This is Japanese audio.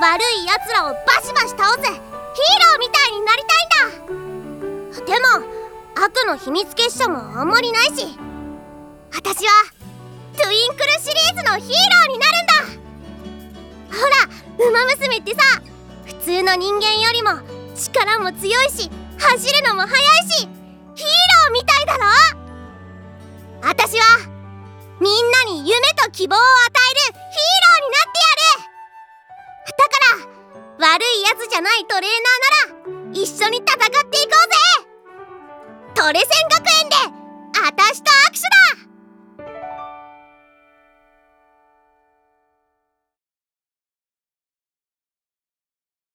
悪い奴らをバシバシ倒すヒーローみたいになりたいんだ。でも悪の秘密結社もあんまりないし。私はトゥインクルシリーズのヒーローになるんだ。ほらウマ娘ってさ普通の人間よりも力も強いし走るのも速いしヒーローみたいだろ。私はみんなに夢と希望を与え悪いやつじゃないトレーナーなら一緒に戦っていこうぜ。トレセン学園で私と握手